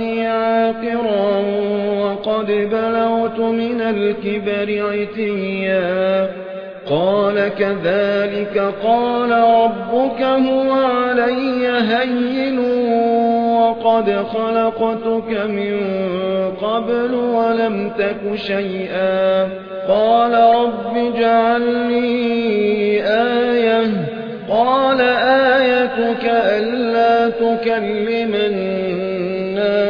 عاقرا وقد بلغت من الكبر عتيا. قال كذلك قال ربك هو علي هين وقد خلقتك من قبل ولم تك شيئا. قال رب اجعل لي آية. قال آيتك ألا تكلم الناس.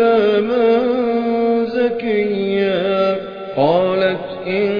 غلاما زكيا. قالت إني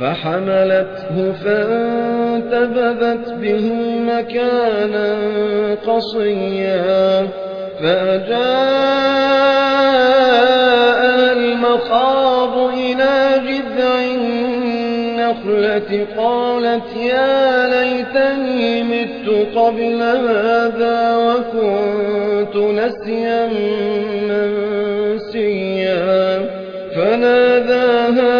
فحملته فانتبذت به مكانا قصيا فجاء المخاض إلى جذع النخلة قالت يا ليتني مت قبل هذا وكنت نسيا منسيا فناداها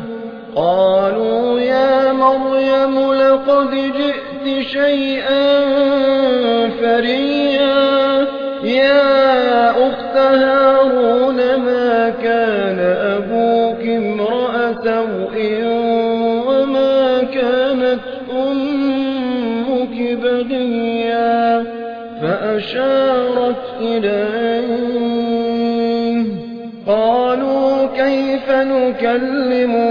قالوا يا مريم لقد جئت شيئا فريا. يا أخت هارون ما كان أبوك امرأ سوء وما كانت أمك بغيا؟ فأشارت إليه. قالوا كيف نكلم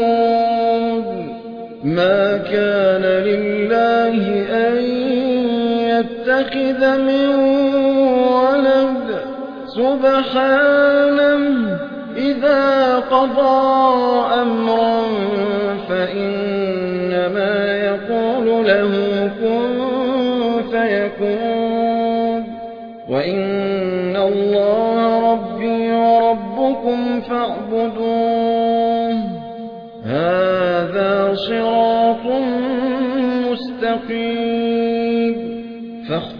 ما كان لله أن يتخذ من ولد. سبحانه إذا قضى أمرا